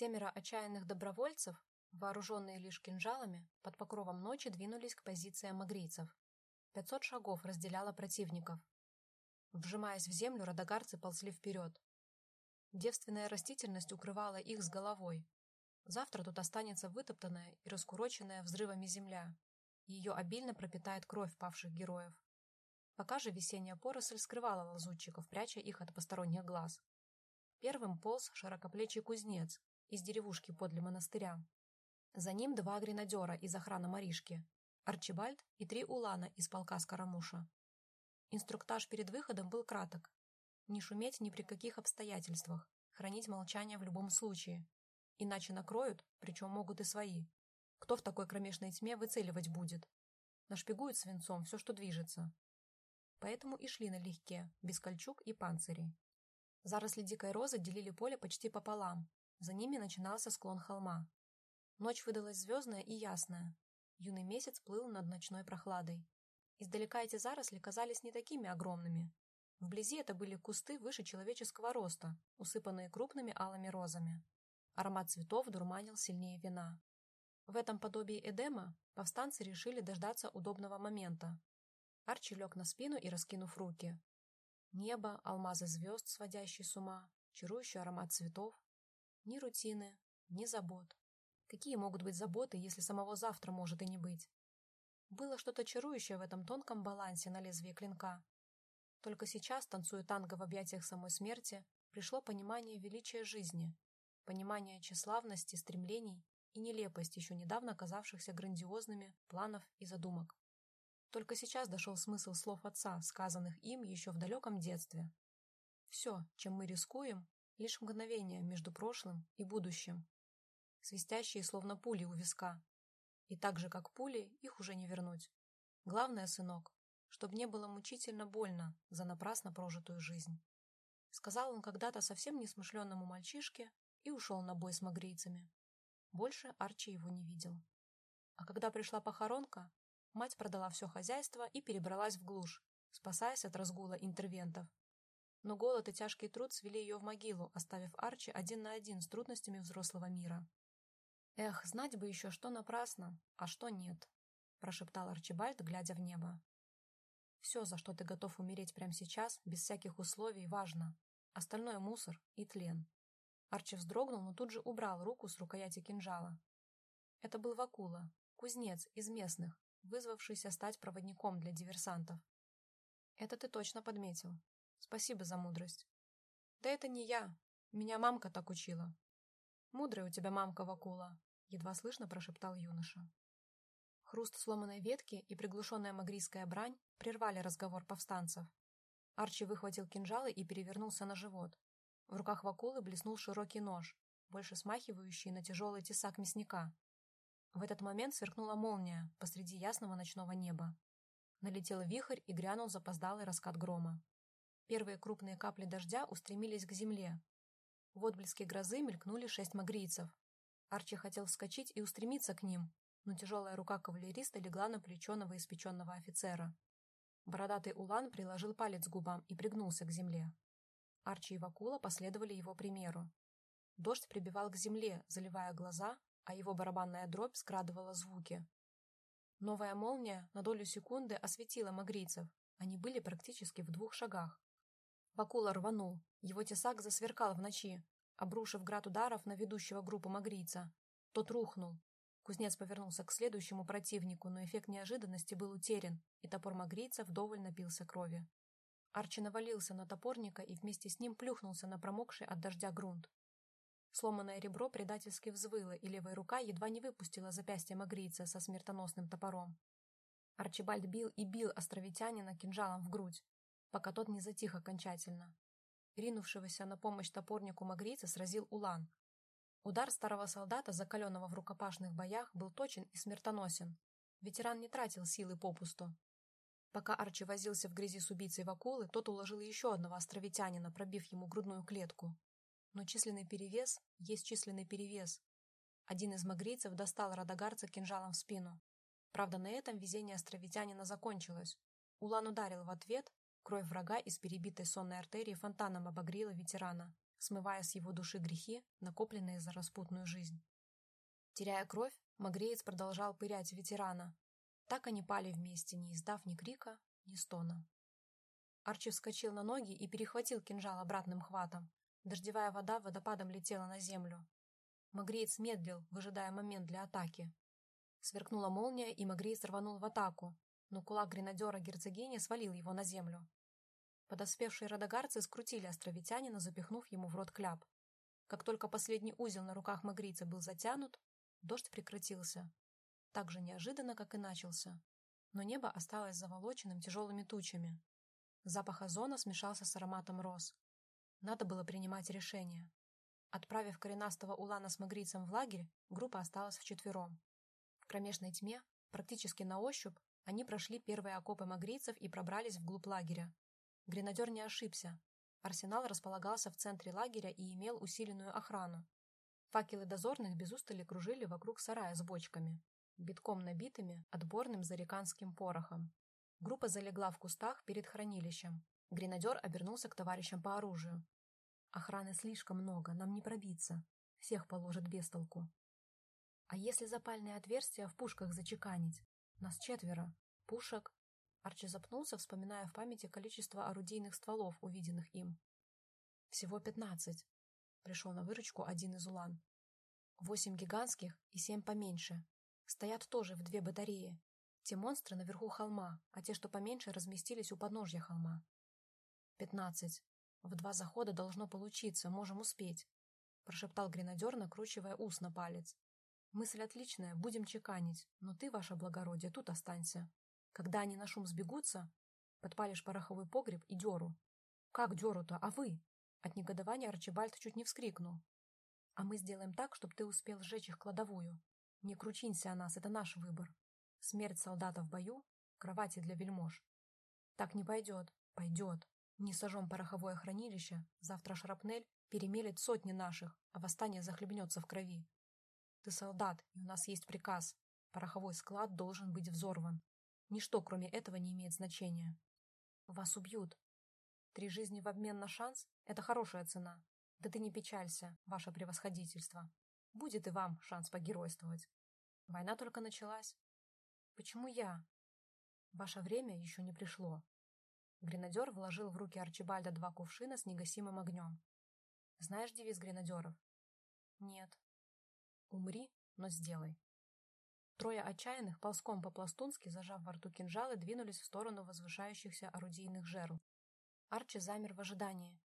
Семеро отчаянных добровольцев, вооруженные лишь кинжалами, под покровом ночи двинулись к позициям магрийцев. Пятьсот шагов разделяло противников. Вжимаясь в землю, радогарцы ползли вперед. Девственная растительность укрывала их с головой. Завтра тут останется вытоптанная и раскуроченная взрывами земля. Ее обильно пропитает кровь павших героев. Пока же весенняя поросль скрывала лазутчиков, пряча их от посторонних глаз. Первым полз широкоплечий кузнец из деревушки подле монастыря. За ним два гренадера из охраны Маришки, Арчибальд и три улана из полка Скоромуша. Инструктаж перед выходом был краток. Не шуметь ни при каких обстоятельствах, хранить молчание в любом случае. Иначе накроют, причем могут и свои. Кто в такой кромешной тьме выцеливать будет? Нашпигуют свинцом все, что движется. Поэтому и шли налегке, без кольчуг и панцирей. Заросли дикой розы делили поле почти пополам. За ними начинался склон холма. Ночь выдалась звездная и ясная. Юный месяц плыл над ночной прохладой. Издалека эти заросли казались не такими огромными. Вблизи это были кусты выше человеческого роста, усыпанные крупными алыми розами. Аромат цветов дурманил сильнее вина. В этом подобии Эдема повстанцы решили дождаться удобного момента. Арчи лег на спину и раскинув руки. Небо, алмазы звезд, сводящие с ума, чарующий аромат цветов. Ни рутины, ни забот. Какие могут быть заботы, если самого завтра может и не быть? Было что-то чарующее в этом тонком балансе на лезвии клинка. Только сейчас, танцуя танго в объятиях самой смерти, пришло понимание величия жизни, понимание тщеславности, стремлений и нелепость еще недавно казавшихся грандиозными планов и задумок. Только сейчас дошел смысл слов отца, сказанных им еще в далеком детстве. Все, чем мы рискуем, лишь мгновение между прошлым и будущим, свистящие словно пули у виска, и так же, как пули, их уже не вернуть. Главное, сынок, чтобы не было мучительно больно за напрасно прожитую жизнь. Сказал он когда-то совсем несмышленному мальчишке и ушел на бой с магрийцами. Больше Арчи его не видел. А когда пришла похоронка, мать продала все хозяйство и перебралась в глушь, спасаясь от разгула интервентов. Но голод и тяжкий труд свели ее в могилу, оставив Арчи один на один с трудностями взрослого мира. «Эх, знать бы еще, что напрасно, а что нет», — прошептал Арчибальд, глядя в небо. «Все, за что ты готов умереть прямо сейчас, без всяких условий, важно. Остальное — мусор и тлен». Арчи вздрогнул, но тут же убрал руку с рукояти кинжала. Это был Вакула, кузнец из местных, вызвавшийся стать проводником для диверсантов. «Это ты точно подметил. Спасибо за мудрость». «Да это не я. Меня мамка так учила». «Мудрая у тебя мамка, Вакула», едва слышно прошептал юноша. Хруст сломанной ветки и приглушенная магрийская брань прервали разговор повстанцев. Арчи выхватил кинжалы и перевернулся на живот. В руках Вакулы блеснул широкий нож, больше смахивающий на тяжелый тесак мясника. В этот момент сверкнула молния посреди ясного ночного неба. Налетел вихрь и грянул запоздалый раскат грома. Первые крупные капли дождя устремились к земле. В отблеске грозы мелькнули шесть магрийцев, Арчи хотел вскочить и устремиться к ним, но тяжелая рука кавалериста легла на плечо новоиспеченного офицера. Бородатый улан приложил палец к губам и пригнулся к земле. Арчи и Вакула последовали его примеру. Дождь прибивал к земле, заливая глаза, а его барабанная дробь скрадывала звуки. Новая молния на долю секунды осветила магрийцев. Они были практически в двух шагах. Вакула рванул. Его тесак засверкал в ночи, обрушив град ударов на ведущего группу магрийца. Тот рухнул. Кузнец повернулся к следующему противнику, но эффект неожиданности был утерян, и топор магрийца вдоволь напился крови. Арчи навалился на топорника и вместе с ним плюхнулся на промокший от дождя грунт. Сломанное ребро предательски взвыло, и левая рука едва не выпустила запястье магрийца со смертоносным топором. Арчибальд бил и бил островитянина кинжалом в грудь, пока тот не затих окончательно. Ринувшегося на помощь топорнику магрийца сразил Улан. Удар старого солдата, закаленного в рукопашных боях, был точен и смертоносен. Ветеран не тратил силы попусту. Пока Арчи возился в грязи с убийцей Вакулы, тот уложил еще одного островитянина, пробив ему грудную клетку. Но численный перевес есть численный перевес. Один из магрийцев достал радагарца кинжалом в спину. Правда, на этом везение островитянина закончилось. Улан ударил в ответ, Кровь врага из перебитой сонной артерии фонтаном обогрела ветерана, смывая с его души грехи, накопленные за распутную жизнь. Теряя кровь, Магреец продолжал пырять ветерана. Так они пали вместе, не издав ни крика, ни стона. Арчи вскочил на ноги и перехватил кинжал обратным хватом. Дождевая вода водопадом летела на землю. Магреец медлил, выжидая момент для атаки. Сверкнула молния, и Магреец рванул в атаку, но кулак гренадера герцогини свалил его на землю. Подоспевшие родогарцы скрутили островитянина, запихнув ему в рот кляп. Как только последний узел на руках магрица был затянут, дождь прекратился. Так же неожиданно, как и начался. Но небо осталось заволоченным тяжелыми тучами. Запах озона смешался с ароматом роз. Надо было принимать решение. Отправив коренастого улана с магрицем в лагерь, группа осталась вчетвером. В кромешной тьме, практически на ощупь, они прошли первые окопы магрицев и пробрались вглубь лагеря, Гренадер не ошибся. Арсенал располагался в центре лагеря и имел усиленную охрану. Факелы дозорных без устали кружили вокруг сарая с бочками, битком набитыми отборным зареканским порохом. Группа залегла в кустах перед хранилищем. Гренадер обернулся к товарищам по оружию. «Охраны слишком много, нам не пробиться. Всех положат без толку. А если запальные отверстия в пушках зачеканить? Нас четверо. Пушек Арчи запнулся, вспоминая в памяти количество орудийных стволов, увиденных им. Всего пятнадцать. Пришел на выручку один из улан. Восемь гигантских и семь поменьше. Стоят тоже в две батареи. Те монстры наверху холма, а те, что поменьше, разместились у подножья холма. Пятнадцать. В два захода должно получиться, можем успеть. Прошептал гренадер, накручивая ус на палец. Мысль отличная, будем чеканить, но ты, ваше благородие, тут останься. Когда они на шум сбегутся, подпалишь пороховой погреб и деру. Как деру-то, а вы? От негодования Арчибальд чуть не вскрикнул. А мы сделаем так, чтобы ты успел сжечь их кладовую. Не кручинься о нас, это наш выбор. Смерть солдата в бою, кровати для вельмож. Так не пойдет. Пойдет. Не сожжем пороховое хранилище, завтра шрапнель перемелет сотни наших, а восстание захлебнется в крови. Ты солдат, и у нас есть приказ. Пороховой склад должен быть взорван. Ничто, кроме этого, не имеет значения. Вас убьют. Три жизни в обмен на шанс — это хорошая цена. Да ты не печалься, ваше превосходительство. Будет и вам шанс погеройствовать. Война только началась. Почему я? Ваше время еще не пришло. Гренадер вложил в руки Арчибальда два кувшина с негасимым огнем. Знаешь девиз гренадеров? Нет. Умри, но сделай. Трое отчаянных ползком по-пластунски, зажав во рту кинжалы, двинулись в сторону возвышающихся орудийных жерл. Арчи замер в ожидании.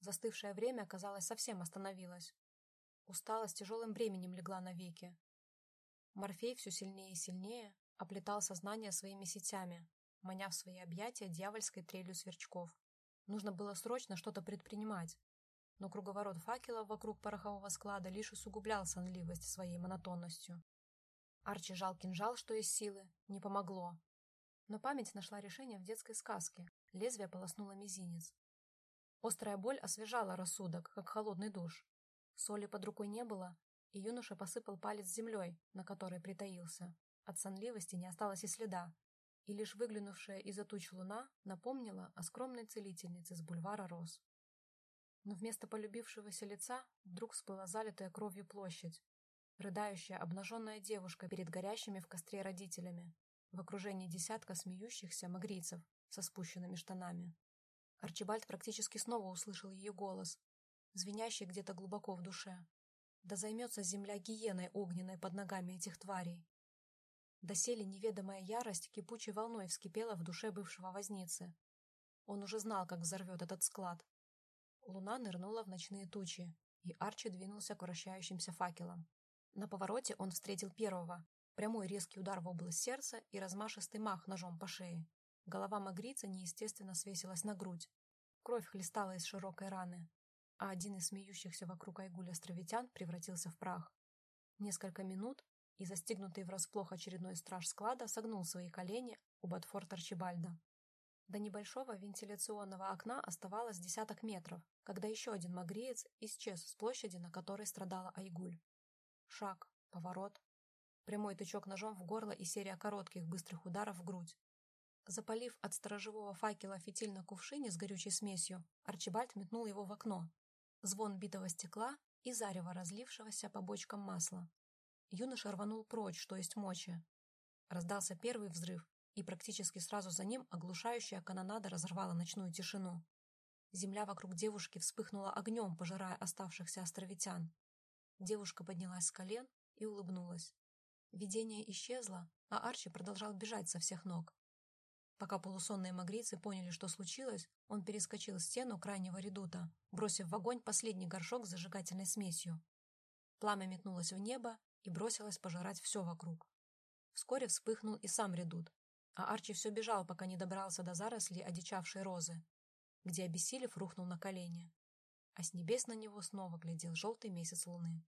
Застывшее время, казалось, совсем остановилось. Усталость тяжелым бременем легла навеки. Морфей все сильнее и сильнее оплетал сознание своими сетями, маня в свои объятия дьявольской трелью сверчков. Нужно было срочно что-то предпринимать, но круговорот факелов вокруг порохового склада лишь усугублял сонливость своей монотонностью. Арчи жал кинжал, что из силы. Не помогло. Но память нашла решение в детской сказке. Лезвие полоснуло мизинец. Острая боль освежала рассудок, как холодный душ. Соли под рукой не было, и юноша посыпал палец землей, на которой притаился. От сонливости не осталось и следа, и лишь выглянувшая из-за туч луна напомнила о скромной целительнице с бульвара Рос. Но вместо полюбившегося лица вдруг всплыла залитая кровью площадь, рыдающая обнаженная девушка перед горящими в костре родителями, в окружении десятка смеющихся магрийцев со спущенными штанами. Арчибальд практически снова услышал ее голос, звенящий где-то глубоко в душе. Да займется земля гиеной огненной под ногами этих тварей. Доселе неведомая ярость кипучей волной вскипела в душе бывшего возницы. Он уже знал, как взорвет этот склад. Луна нырнула в ночные тучи, и Арчи двинулся к вращающимся факелам. На повороте он встретил первого. Прямой резкий удар в область сердца и размашистый мах ножом по шее. Голова магрица неестественно свесилась на грудь. Кровь хлестала из широкой раны, а один из смеющихся вокруг Айгуля островитян превратился в прах. Несколько минут, и застигнутый врасплох очередной страж склада согнул свои колени у Батфорт Арчибальда. До небольшого вентиляционного окна оставалось десяток метров, когда еще один магриец исчез с площади, на которой страдала Айгуль. Шаг, поворот, прямой тычок ножом в горло и серия коротких быстрых ударов в грудь. Запалив от сторожевого факела фитиль на кувшине с горючей смесью, Арчибальд метнул его в окно. звон битого стекла и зарево разлившегося по бочкам масла. Юноша рванул прочь, что есть мочи. Раздался первый взрыв, и практически сразу за ним оглушающая канонада разорвала ночную тишину. Земля вокруг девушки вспыхнула огнем, пожирая оставшихся островитян. Девушка поднялась с колен и улыбнулась. Видение исчезло, а Арчи продолжал бежать со всех ног. Пока полусонные магрицы поняли, что случилось, он перескочил стену крайнего редута, бросив в огонь последний горшок с зажигательной смесью. Пламя метнулось в небо и бросилось пожирать все вокруг. Вскоре вспыхнул и сам редут, а Арчи все бежал, пока не добрался до зарослей одичавшей розы, где, обессилев, рухнул на колени. А с небес на него снова глядел желтый месяц луны.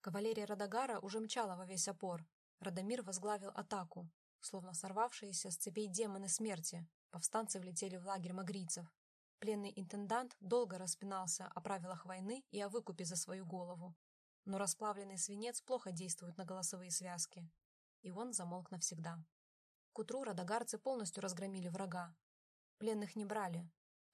Кавалерия Радагара уже мчала во весь опор. Радомир возглавил атаку. Словно сорвавшиеся с цепей демоны смерти, повстанцы влетели в лагерь магрийцев. Пленный интендант долго распинался о правилах войны и о выкупе за свою голову. Но расплавленный свинец плохо действует на голосовые связки. И он замолк навсегда. К утру радагарцы полностью разгромили врага. Пленных не брали.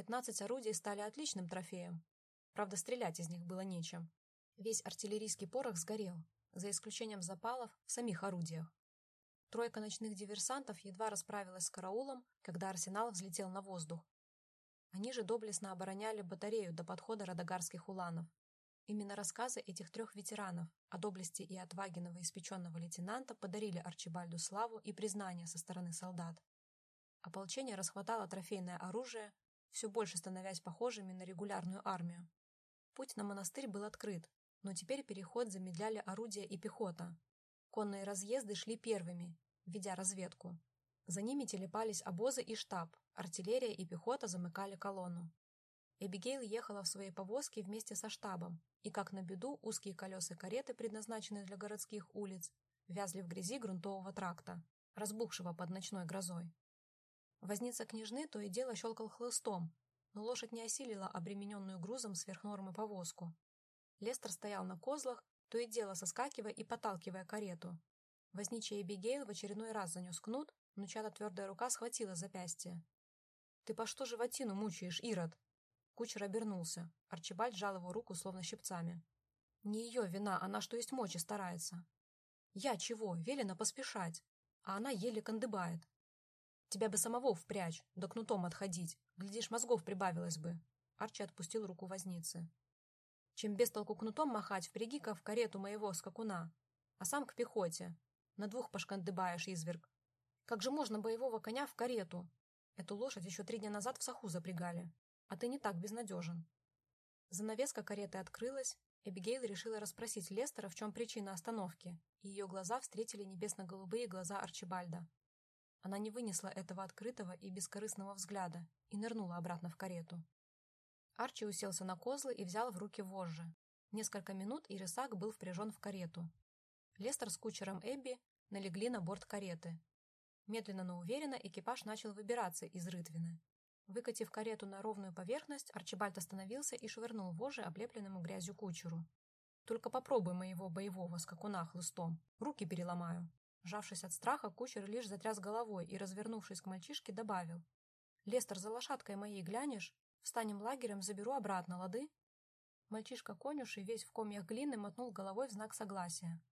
Пятнадцать орудий стали отличным трофеем. Правда, стрелять из них было нечем. Весь артиллерийский порох сгорел, за исключением запалов в самих орудиях. Тройка ночных диверсантов едва расправилась с караулом, когда арсенал взлетел на воздух. Они же доблестно обороняли батарею до подхода радагарских уланов. Именно рассказы этих трех ветеранов о доблести и отваге новоиспеченного лейтенанта подарили Арчибальду славу и признание со стороны солдат. Ополчение расхватало трофейное оружие, все больше становясь похожими на регулярную армию. Путь на монастырь был открыт, но теперь переход замедляли орудия и пехота. Конные разъезды шли первыми, ведя разведку. За ними телепались обозы и штаб, артиллерия и пехота замыкали колонну. Эбигейл ехала в своей повозке вместе со штабом, и, как на беду, узкие колеса кареты, предназначенные для городских улиц, вязли в грязи грунтового тракта, разбухшего под ночной грозой. Возница княжны то и дело щелкал хлыстом, но лошадь не осилила обремененную грузом сверхнормы повозку. Лестер стоял на козлах, то и дело соскакивая и подталкивая карету. Возничий Эбигейл в очередной раз занес кнут, но чья-то твердая рука схватила запястье. «Ты по что животину мучаешь, Ирод?» Кучер обернулся. Арчибальд жал его руку, словно щипцами. «Не ее вина, она что есть мочи старается». «Я чего? Велено поспешать. А она еле кондыбает. Тебя бы самого впрячь, да кнутом отходить. Глядишь, мозгов прибавилось бы». Арчи отпустил руку возницы чем без толку кнутом махать, впряги-ка в карету моего скакуна, а сам к пехоте. На двух пошкандыбаешь, изверг. Как же можно боевого коня в карету? Эту лошадь еще три дня назад в саху запрягали, а ты не так безнадежен. Занавеска кареты открылась, Эбигейл решила расспросить Лестера, в чем причина остановки, и ее глаза встретили небесно-голубые глаза Арчибальда. Она не вынесла этого открытого и бескорыстного взгляда и нырнула обратно в карету. Арчи уселся на козлы и взял в руки вожжи. Несколько минут и рысак был впряжен в карету. Лестер с кучером Эбби налегли на борт кареты. Медленно, но уверенно экипаж начал выбираться из рытвины. Выкатив карету на ровную поверхность, Арчибальд остановился и швырнул вожжи облепленному грязью кучеру. «Только попробуй моего боевого скакуна хлыстом. Руки переломаю». Жавшись от страха, кучер лишь затряс головой и, развернувшись к мальчишке, добавил. «Лестер, за лошадкой моей глянешь? Встанем лагерем, заберу обратно, лады?» Мальчишка конюший, весь в комьях глины, мотнул головой в знак согласия.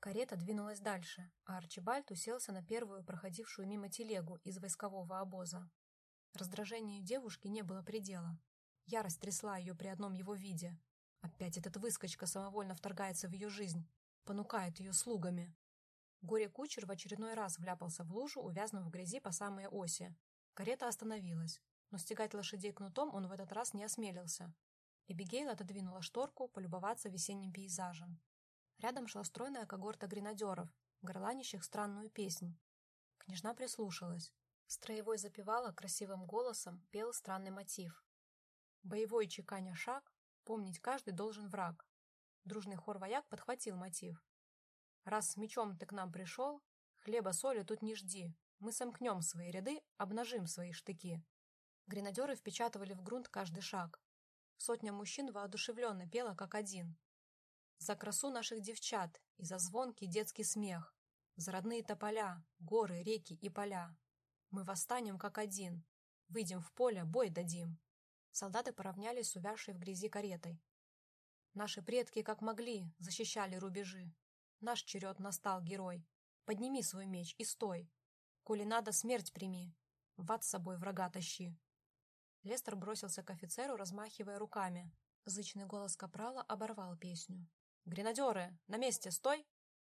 Карета двинулась дальше, а Арчибальд уселся на первую проходившую мимо телегу из войскового обоза. Раздражению девушки не было предела. Ярость трясла ее при одном его виде. Опять этот выскочка самовольно вторгается в ее жизнь, понукает ее слугами. Горе-кучер в очередной раз вляпался в лужу, увязнув в грязи по самой оси. Карета остановилась но стегать лошадей кнутом он в этот раз не осмелился. Эбигейл отодвинула шторку полюбоваться весенним пейзажем. Рядом шла стройная когорта гренадеров, горланищих странную песнь. Княжна прислушалась. Строевой запевала красивым голосом, пел странный мотив. Боевой чеканя шаг, помнить каждый должен враг. Дружный хор вояк подхватил мотив. Раз с мечом ты к нам пришел, хлеба соли тут не жди. Мы сомкнем свои ряды, обнажим свои штыки. Гренадеры впечатывали в грунт каждый шаг. Сотня мужчин воодушевленно пела как один. За красу наших девчат и за звонкий детский смех, за родные тополя, горы, реки и поля. Мы восстанем как один, выйдем в поле, бой дадим. Солдаты поравнялись с увязшей в грязи каретой. Наши предки как могли защищали рубежи. Наш черед настал, герой. Подними свой меч и стой. Коли надо, смерть прими. В ад с собой врага тащи. Лестер бросился к офицеру, размахивая руками. Зычный голос капрала оборвал песню. «Гренадеры! На месте! Стой!»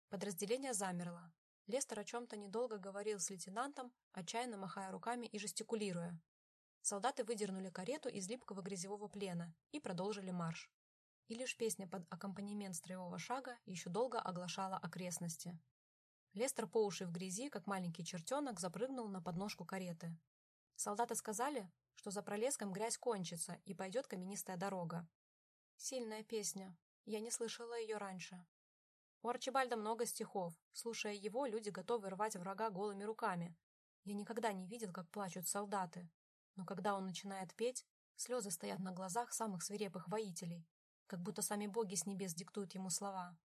Подразделение замерло. Лестер о чем-то недолго говорил с лейтенантом, отчаянно махая руками и жестикулируя. Солдаты выдернули карету из липкого грязевого плена и продолжили марш. И лишь песня под аккомпанемент строевого шага еще долго оглашала окрестности. Лестер по уши в грязи, как маленький чертенок, запрыгнул на подножку кареты. Солдаты сказали, что за пролеском грязь кончится и пойдет каменистая дорога. Сильная песня. Я не слышала ее раньше. У Арчибальда много стихов. Слушая его, люди готовы рвать врага голыми руками. Я никогда не видел, как плачут солдаты. Но когда он начинает петь, слезы стоят на глазах самых свирепых воителей, как будто сами боги с небес диктуют ему слова.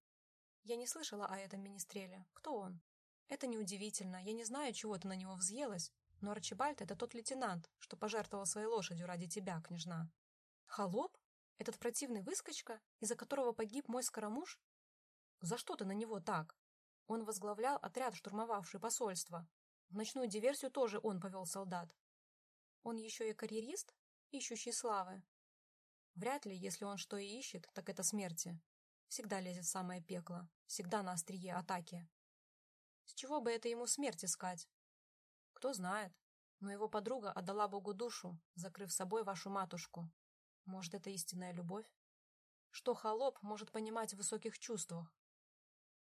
Я не слышала о этом министреле. Кто он? Это неудивительно. Я не знаю, чего ты на него взъелась, но Арчибальд — это тот лейтенант, что пожертвовал своей лошадью ради тебя, княжна. Холоп? Этот противный выскочка, из-за которого погиб мой скоромуж? За что ты на него так? Он возглавлял отряд, штурмовавший посольство. В ночную диверсию тоже он повел солдат. Он еще и карьерист, ищущий славы. Вряд ли, если он что и ищет, так это смерти. Всегда лезет в самое пекло, всегда на острие атаки. С чего бы это ему смерть искать? Кто знает, но его подруга отдала Богу душу, закрыв собой вашу матушку. Может, это истинная любовь? Что холоп может понимать в высоких чувствах?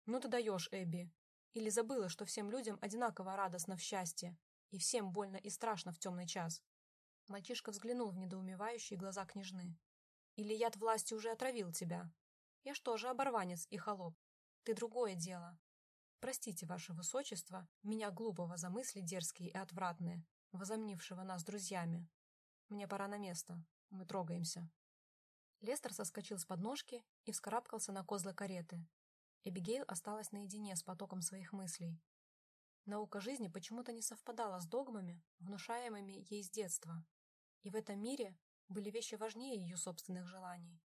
Ну ты даешь, Эбби. Или забыла, что всем людям одинаково радостно в счастье, и всем больно и страшно в темный час? Мальчишка взглянул в недоумевающие глаза княжны. Или яд власти уже отравил тебя? Я что же, оборванец и холоп? Ты другое дело. Простите, ваше высочество, меня глупого за мысли дерзкие и отвратные, возомнившего нас друзьями. Мне пора на место. Мы трогаемся. Лестер соскочил с подножки и вскарабкался на козлы кареты, Эбигейл осталась наедине с потоком своих мыслей. Наука жизни почему-то не совпадала с догмами, внушаемыми ей с детства. И в этом мире были вещи важнее ее собственных желаний.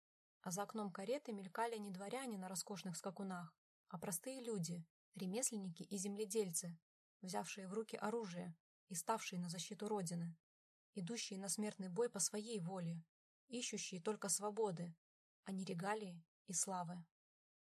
А за окном кареты мелькали не дворяне на роскошных скакунах, а простые люди, ремесленники и земледельцы, взявшие в руки оружие и ставшие на защиту Родины, идущие на смертный бой по своей воле, ищущие только свободы, а не регалии и славы.